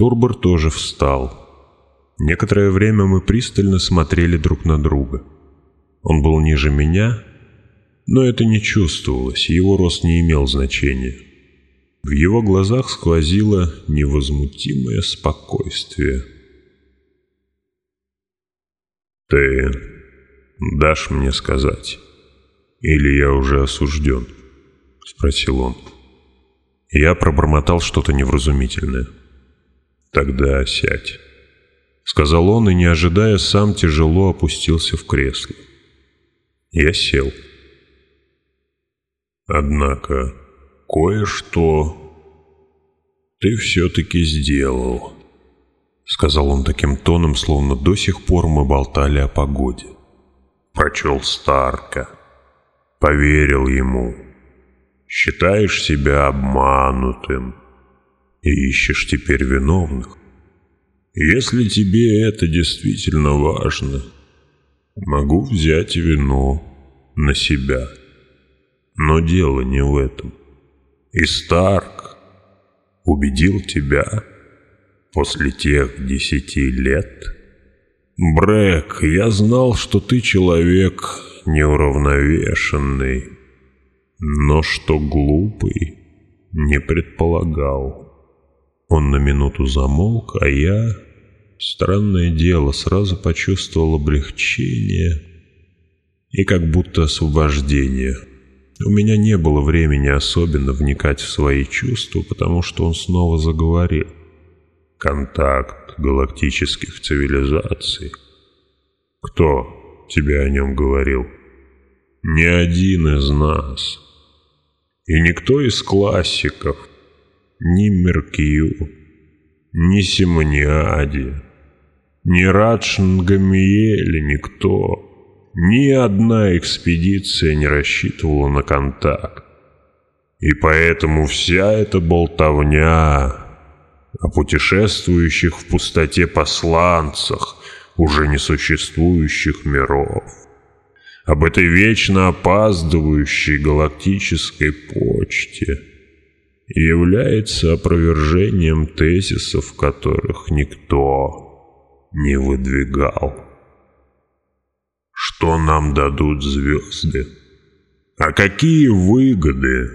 Турбор тоже встал. Некоторое время мы пристально смотрели друг на друга. Он был ниже меня, но это не чувствовалось, его рост не имел значения. В его глазах сквозило невозмутимое спокойствие. «Ты дашь мне сказать, или я уже осужден?» — спросил он. Я пробормотал что-то невразумительное. — «Тогда сядь», — сказал он и, не ожидая, сам тяжело опустился в кресло. Я сел. «Однако кое-что ты все-таки сделал», — сказал он таким тоном, словно до сих пор мы болтали о погоде. «Прочел Старка, поверил ему, считаешь себя обманутым» и ищешь теперь виновных. Если тебе это действительно важно, могу взять вину на себя. Но дело не в этом. И Старк убедил тебя после тех десяти лет. Брэк, я знал, что ты человек неуравновешенный, но что глупый, не предполагал. Он на минуту замолк, а я, странное дело, сразу почувствовал облегчение и как будто освобождение. У меня не было времени особенно вникать в свои чувства, потому что он снова заговорил. Контакт галактических цивилизаций. Кто тебе о нем говорил? Ни один из нас. И никто из классиков, ни Меркию, ни Симониаде, ни Раджангамиеле никто, ни одна экспедиция не рассчитывала на контакт. И поэтому вся эта болтовня о путешествующих в пустоте посланцах уже несуществующих миров, об этой вечно опаздывающей галактической почте – является опровержением тезисов, которых никто не выдвигал. Что нам дадут звезды? А какие выгоды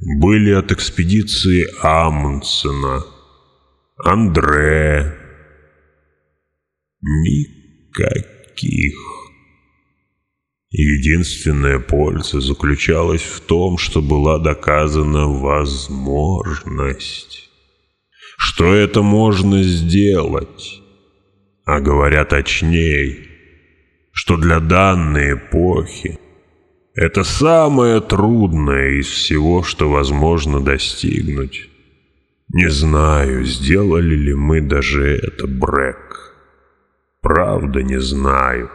были от экспедиции Амундсена, Андре? Никаких. Единственная польза заключалась в том, что была доказана возможность. Что это можно сделать? А говоря точнее, что для данной эпохи это самое трудное из всего, что возможно достигнуть. Не знаю, сделали ли мы даже это, Брэк. Правда не знаю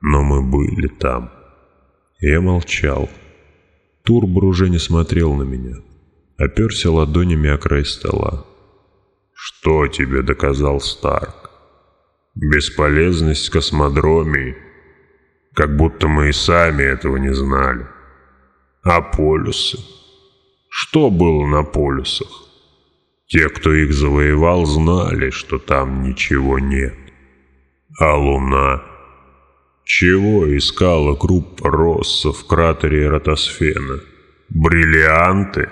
но мы были там. Я молчал. Турбор уже не смотрел на меня. Оперся ладонями о край стола. «Что тебе доказал Старк?» «Бесполезность космодромии. Как будто мы и сами этого не знали. А полюсы? Что было на полюсах? Те, кто их завоевал, знали, что там ничего нет. А Луна?» Чего искала группа Росса в кратере Ротосфена? Бриллианты?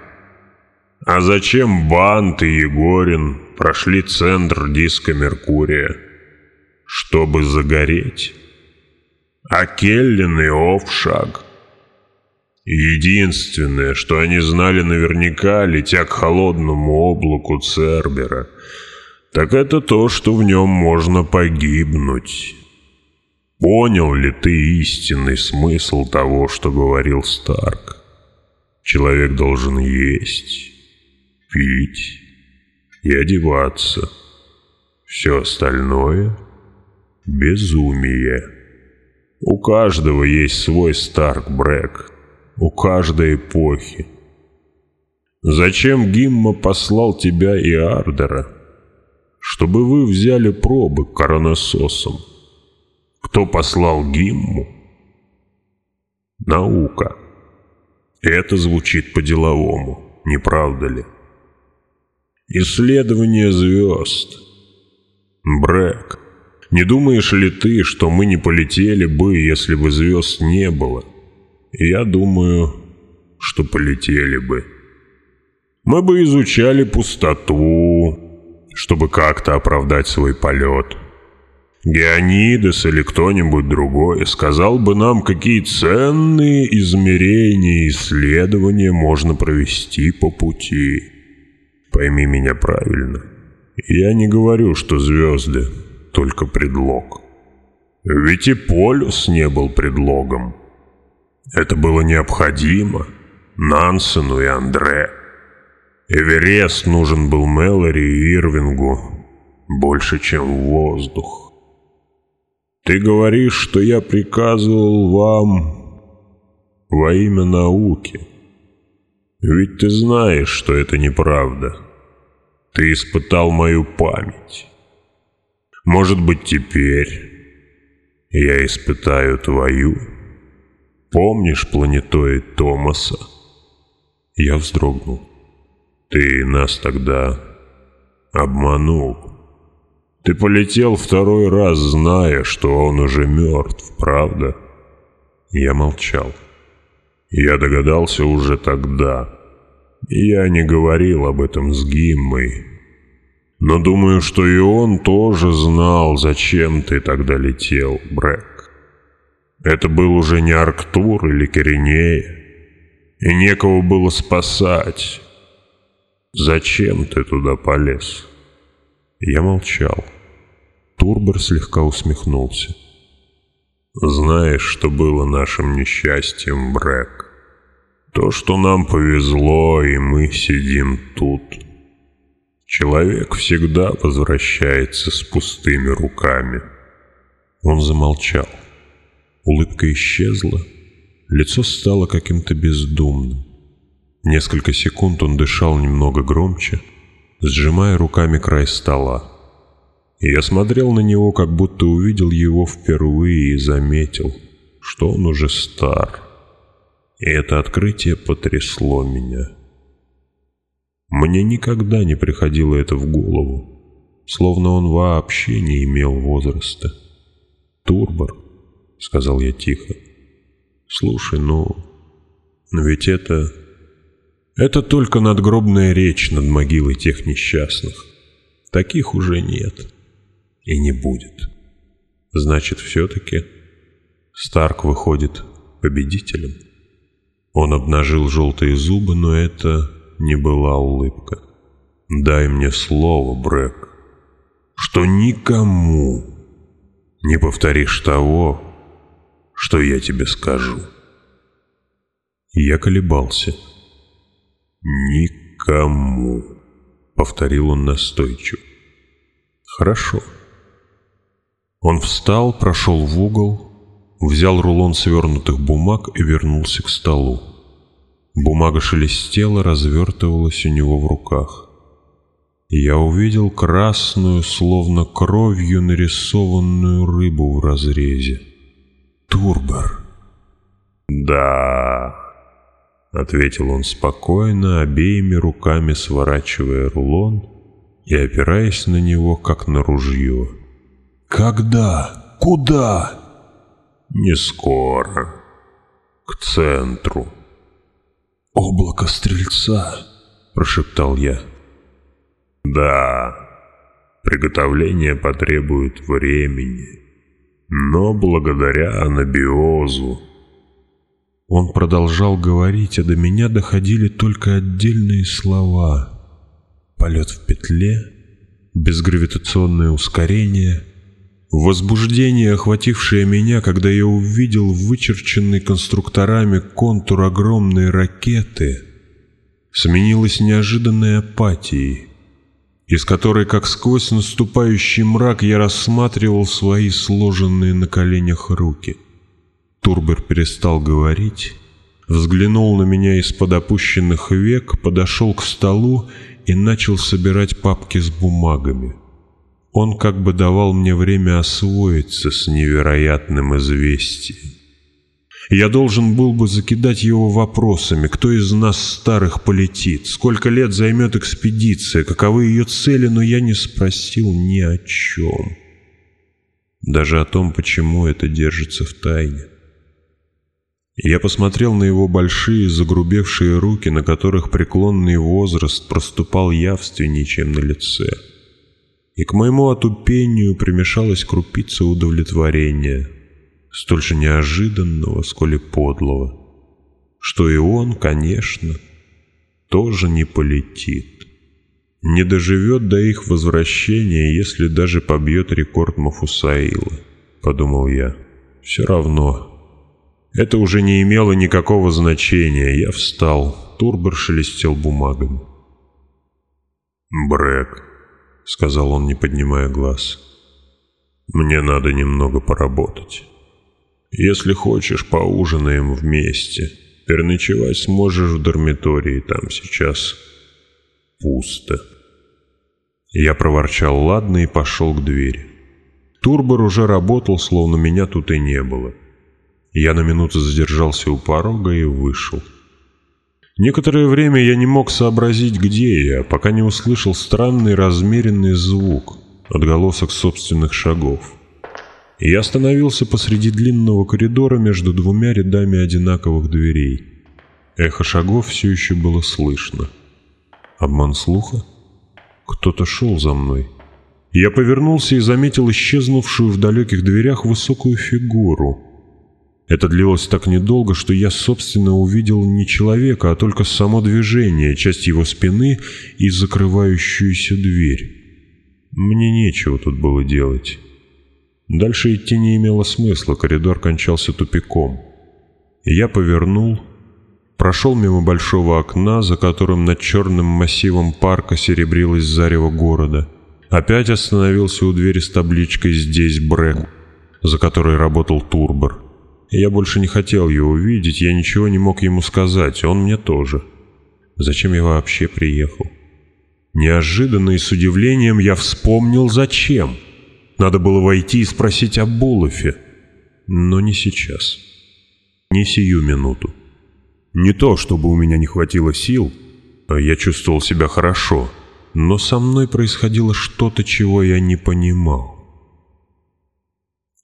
А зачем Бант и Егорин прошли центр диска Меркурия? Чтобы загореть. А Келлин и Овшаг? Единственное, что они знали наверняка, летя к холодному облаку Цербера, так это то, что в нем можно погибнуть. Понял ли ты истинный смысл того, что говорил Старк? Человек должен есть, пить и одеваться. Все остальное — безумие. У каждого есть свой Старк Брэк, у каждой эпохи. Зачем Гимма послал тебя и Ардера? Чтобы вы взяли пробы коронасосом. — кто послал Гимму? Наука. Это звучит по-деловому, не правда ли? Исследование звезд. Брэк, не думаешь ли ты, что мы не полетели бы, если бы звезд не было? Я думаю, что полетели бы. Мы бы изучали пустоту, чтобы как-то оправдать свой полет. — Геонидес или кто-нибудь другой сказал бы нам, какие ценные измерения и исследования можно провести по пути. Пойми меня правильно. Я не говорю, что звезды — только предлог. Ведь и полюс не был предлогом. Это было необходимо Нансену и Андре. Эверест нужен был Мэлори и Ирвингу больше, чем воздух. «Ты говоришь, что я приказывал вам во имя науки. Ведь ты знаешь, что это неправда. Ты испытал мою память. Может быть, теперь я испытаю твою. Помнишь планетоид Томаса?» Я вздрогнул. «Ты нас тогда обманул». Ты полетел второй раз, зная, что он уже мертв, правда?» Я молчал. Я догадался уже тогда. Я не говорил об этом с Гиммой. Но думаю, что и он тоже знал, зачем ты тогда летел, Брэк. Это был уже не Арктур или Коренея. И некого было спасать. Зачем ты туда полез? Я молчал. Турбор слегка усмехнулся. «Знаешь, что было нашим несчастьем, Брэк? То, что нам повезло, и мы сидим тут. Человек всегда возвращается с пустыми руками». Он замолчал. Улыбка исчезла, лицо стало каким-то бездумным. Несколько секунд он дышал немного громче, сжимая руками край стола. Я смотрел на него, как будто увидел его впервые и заметил, что он уже стар. И это открытие потрясло меня. Мне никогда не приходило это в голову, словно он вообще не имел возраста. «Турбор», — сказал я тихо, — «слушай, ну, ведь это... это только надгробная речь над могилой тех несчастных. Таких уже нет» и не будет. Значит, все-таки Старк выходит победителем. Он обнажил желтые зубы, но это не была улыбка. «Дай мне слово, Брэк, что никому не повторишь того, что я тебе скажу». Я колебался. «Никому», — повторил он настойчиво. «Хорошо». Он встал, прошел в угол, взял рулон свернутых бумаг и вернулся к столу. Бумага шелестела, развертывалась у него в руках. Я увидел красную, словно кровью нарисованную рыбу в разрезе. Турбор. «Да», — ответил он спокойно, обеими руками сворачивая рулон и опираясь на него, как на ружье. Когда? Куда? Не скоро. К центру. Облако стрельца, прошептал я. Да. Приготовление потребует времени. Но благодаря анабиозу он продолжал говорить, а до меня доходили только отдельные слова. Полет в петле, безгравитационное ускорение — Возбуждение, охватившее меня, когда я увидел вычерченный конструкторами контур огромной ракеты, сменилось неожиданной апатией, из которой, как сквозь наступающий мрак, я рассматривал свои сложенные на коленях руки. Турбер перестал говорить, взглянул на меня из-под опущенных век, подошел к столу и начал собирать папки с бумагами — он как бы давал мне время освоиться с невероятным известием. Я должен был бы закидать его вопросами, кто из нас старых полетит, сколько лет займет экспедиция, каковы ее цели, но я не спросил ни о чем. Даже о том, почему это держится в тайне. Я посмотрел на его большие, загрубевшие руки, на которых преклонный возраст проступал явственнее, чем на лице. — и к моему отупению примешалась крупица удовлетворения, столь же неожиданного, сколь и подлого, что и он, конечно, тоже не полетит. Не доживет до их возвращения, если даже побьет рекорд Мафусаила, подумал я. Все равно. Это уже не имело никакого значения. Я встал. Турбор шелестел бумагами. Брэк, — сказал он, не поднимая глаз. «Мне надо немного поработать. Если хочешь, поужинаем вместе. Переночевать сможешь в дармитории, там сейчас пусто». Я проворчал «ладно» и пошел к двери. Турбор уже работал, словно меня тут и не было. Я на минуту задержался у порога и вышел. — Некоторое время я не мог сообразить, где я, пока не услышал странный размеренный звук, отголосок собственных шагов. Я остановился посреди длинного коридора между двумя рядами одинаковых дверей. Эхо шагов все еще было слышно. Обман слуха? Кто-то шел за мной. Я повернулся и заметил исчезнувшую в далеких дверях высокую фигуру — это длилось так недолго, что я, собственно, увидел не человека, а только само движение, часть его спины и закрывающуюся дверь. Мне нечего тут было делать. Дальше идти не имело смысла, коридор кончался тупиком. Я повернул, прошел мимо большого окна, за которым над черным массивом парка серебрилось зарево города. Опять остановился у двери с табличкой «Здесь Брэк», за которой работал Турбор. Я больше не хотел его видеть, я ничего не мог ему сказать, он мне тоже. Зачем я вообще приехал? Неожиданно и с удивлением я вспомнил, зачем. Надо было войти и спросить о Булофе. Но не сейчас. Не сию минуту. Не то, чтобы у меня не хватило сил, а я чувствовал себя хорошо, но со мной происходило что-то, чего я не понимал.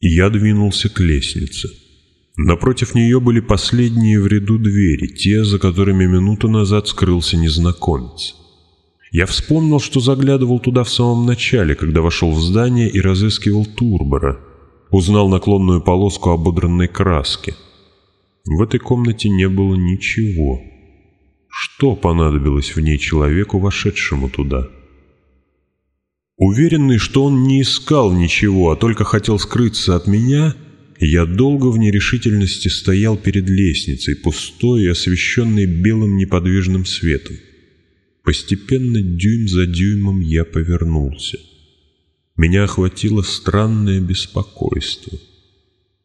Я двинулся к лестнице. Напротив нее были последние в ряду двери, те, за которыми минуту назад скрылся незнакомец. Я вспомнил, что заглядывал туда в самом начале, когда вошел в здание и разыскивал Турбора. Узнал наклонную полоску ободранной краски. В этой комнате не было ничего. Что понадобилось в ней человеку, вошедшему туда? Уверенный, что он не искал ничего, а только хотел скрыться от меня — я долго в нерешительности стоял перед лестницей, пустой и освещенной белым неподвижным светом. Постепенно дюйм за дюймом я повернулся. Меня охватило странное беспокойство.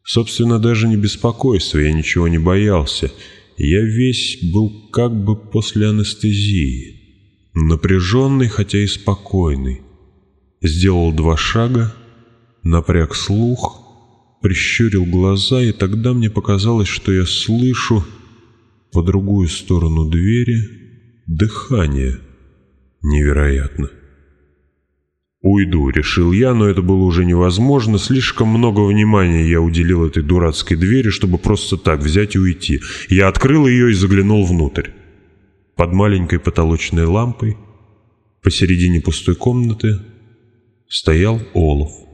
Собственно, даже не беспокойство, я ничего не боялся. Я весь был как бы после анестезии. Напряженный, хотя и спокойный. Сделал два шага, напряг слух — прищурил глаза, и тогда мне показалось, что я слышу по другую сторону двери дыхание. Невероятно. «Уйду», — решил я, но это было уже невозможно. Слишком много внимания я уделил этой дурацкой двери, чтобы просто так взять и уйти. Я открыл ее и заглянул внутрь. Под маленькой потолочной лампой посередине пустой комнаты стоял Олов.